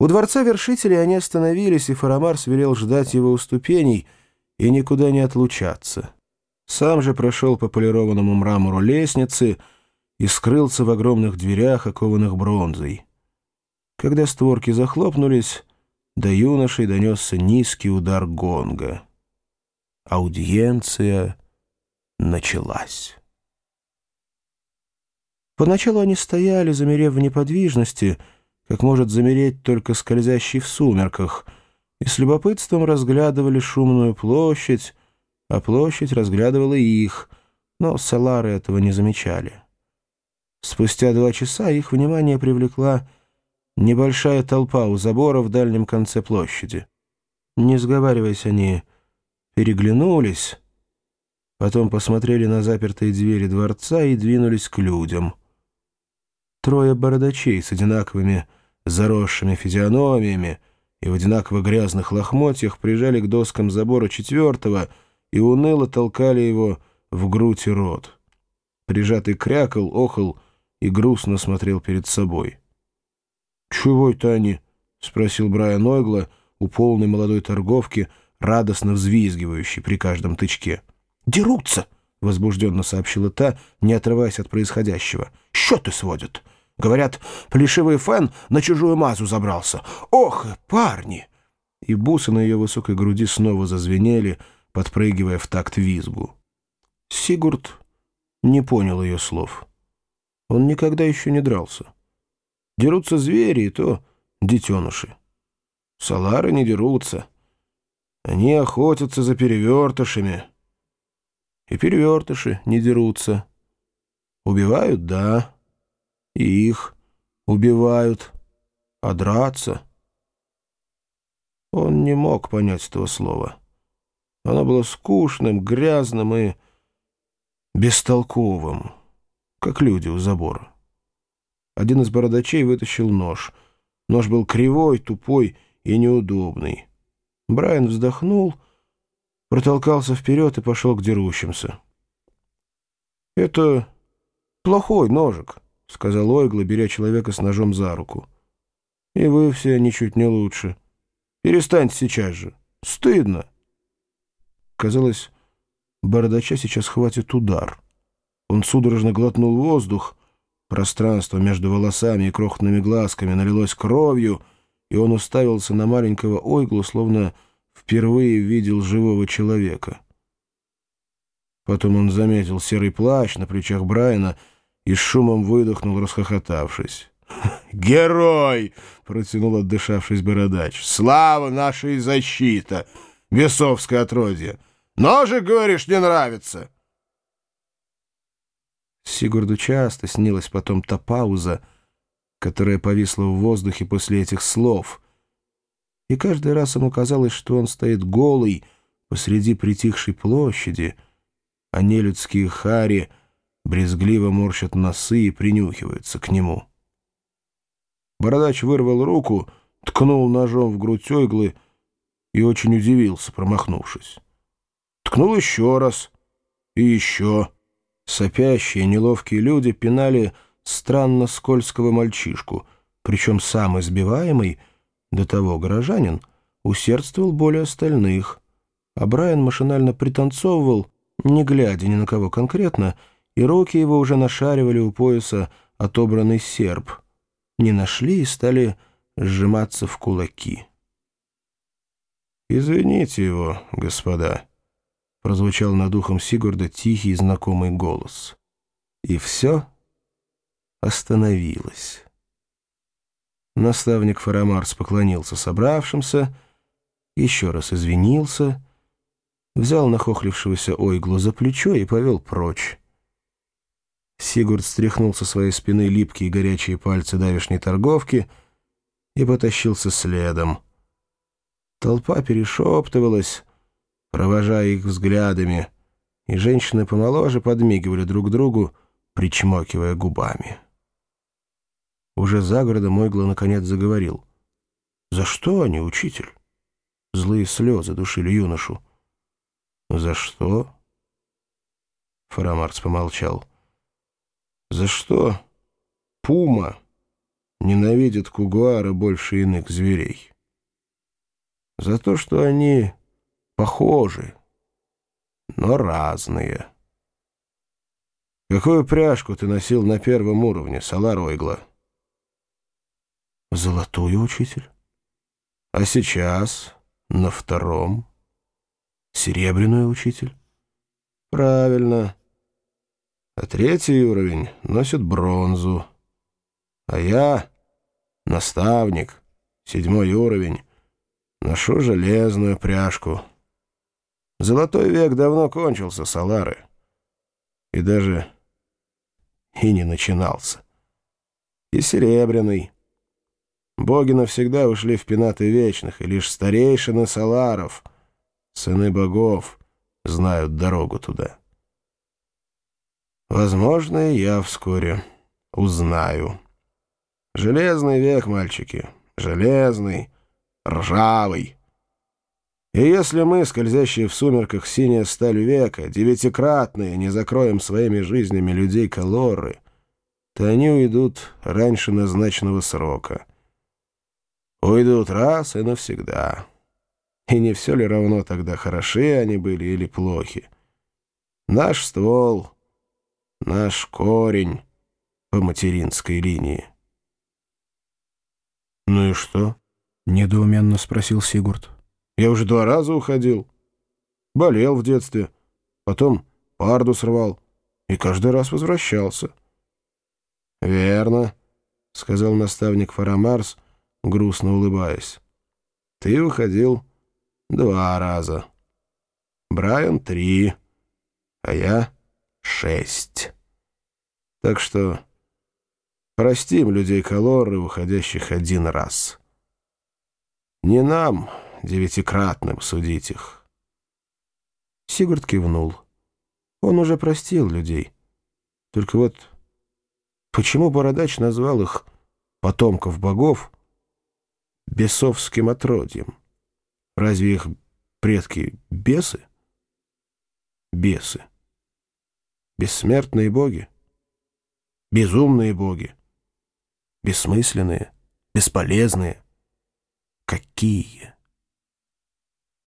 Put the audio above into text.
У дворца вершителей они остановились, и Фарамарс велел ждать его у ступеней и никуда не отлучаться. Сам же прошел по полированному мрамору лестницы и скрылся в огромных дверях, окованных бронзой. Когда створки захлопнулись, до юношей донесся низкий удар гонга. Аудиенция началась. Поначалу они стояли, замерев в неподвижности, как может замереть только скользящий в сумерках, и с любопытством разглядывали шумную площадь, а площадь разглядывала их, но салары этого не замечали. Спустя два часа их внимание привлекла небольшая толпа у забора в дальнем конце площади. Не сговариваясь, они переглянулись, потом посмотрели на запертые двери дворца и двинулись к людям. Трое бородачей с одинаковыми заросшими физиономиями и в одинаково грязных лохмотьях прижали к доскам забора четвертого и уныло толкали его в грудь и рот. Прижатый крякал, охал и грустно смотрел перед собой. «Чего это они?» — спросил Брайан Ойгла у полной молодой торговки, радостно взвизгивающей при каждом тычке. «Дерутся!» — возбужденно сообщила та, не отрываясь от происходящего. «Счеты сводят!» Говорят, плешивый фен на чужую мазу забрался. Ох, парни!» И бусы на ее высокой груди снова зазвенели, подпрыгивая в такт визгу. Сигурд не понял ее слов. Он никогда еще не дрался. Дерутся звери, и то детеныши. Салары не дерутся. Они охотятся за перевертышами. И перевертыши не дерутся. Убивают — да и их убивают, а драться... Он не мог понять этого слова. Оно было скучным, грязным и бестолковым, как люди у забора. Один из бородачей вытащил нож. Нож был кривой, тупой и неудобный. Брайан вздохнул, протолкался вперед и пошел к дерущимся. «Это плохой ножик», — сказал Ойгла, беря человека с ножом за руку. «И вы все ничуть не лучше. Перестаньте сейчас же. Стыдно!» Казалось, бородача сейчас хватит удар. Он судорожно глотнул воздух, пространство между волосами и крохотными глазками налилось кровью, и он уставился на маленького Ойглу, словно впервые видел живого человека. Потом он заметил серый плащ на плечах Брайана — и шумом выдохнул, расхохотавшись. «Герой!» — протянул отдышавшись бородач. «Слава наша и защита! Бесовское отродье! Ножик, говоришь, не нравится!» Сигурду часто снилась потом та пауза, которая повисла в воздухе после этих слов. И каждый раз ему казалось, что он стоит голый посреди притихшей площади, а нелюдские хари — брезгливо морщат носы и принюхиваются к нему. Бородач вырвал руку, ткнул ножом в грудь Ойглы и очень удивился, промахнувшись. Ткнул еще раз и еще. Сопящие, неловкие люди пинали странно скользкого мальчишку, причем сам избиваемый, до того горожанин, усердствовал более остальных, а Брайан машинально пританцовывал, не глядя ни на кого конкретно, и руки его уже нашаривали у пояса отобранный серп. Не нашли и стали сжиматься в кулаки. «Извините его, господа», — прозвучал над ухом Сигурда тихий знакомый голос. И все остановилось. Наставник Фарамарс поклонился собравшимся, еще раз извинился, взял нахохлившегося Ойглу за плечо и повел прочь. Сигурд стряхнул со своей спины липкие горячие пальцы давишней торговки и потащился следом. Толпа перешептывалась, провожая их взглядами, и женщины помоложе подмигивали друг другу, причмокивая губами. Уже за городом Ойгла наконец заговорил. «За что они, учитель?» Злые слезы душили юношу. «За что?» Фарамарц помолчал. За что Пума ненавидят кугуары больше иных зверей? За то, что они похожи, но разные. Какую пряжку ты носил на первом уровне, Салар Ойгла? Золотую, учитель. А сейчас на втором? Серебряную, учитель. Правильно. А третий уровень носит бронзу. А я, наставник, седьмой уровень, ношу железную пряжку. Золотой век давно кончился, Салары. И даже и не начинался. И серебряный. Боги навсегда ушли в пенаты вечных, и лишь старейшины Саларов, сыны богов, знают дорогу туда. Возможно, я вскоре узнаю. Железный век, мальчики, железный, ржавый. И если мы, скользящие в сумерках синяя сталь века, девятикратные, не закроем своими жизнями людей Калоры, то они уйдут раньше назначенного срока. Уйдут раз и навсегда. И не все ли равно тогда, хороши они были или плохи? Наш ствол, наш корень по материнской линии. «Ну и что?» — недоуменно спросил Сигурд. Я уже два раза уходил. Болел в детстве, потом парду срывал и каждый раз возвращался. — Верно, — сказал наставник Фарамарс, грустно улыбаясь. — Ты уходил два раза. Брайан — три, а я — шесть. Так что простим людей Калоры, уходящих один раз. Не нам девятикратным судить их. Сигурд кивнул. Он уже простил людей. Только вот почему Бородач назвал их потомков богов бесовским отродьем? Разве их предки бесы? Бесы. Бессмертные боги? Безумные боги? Бессмысленные? Бесполезные? Какие?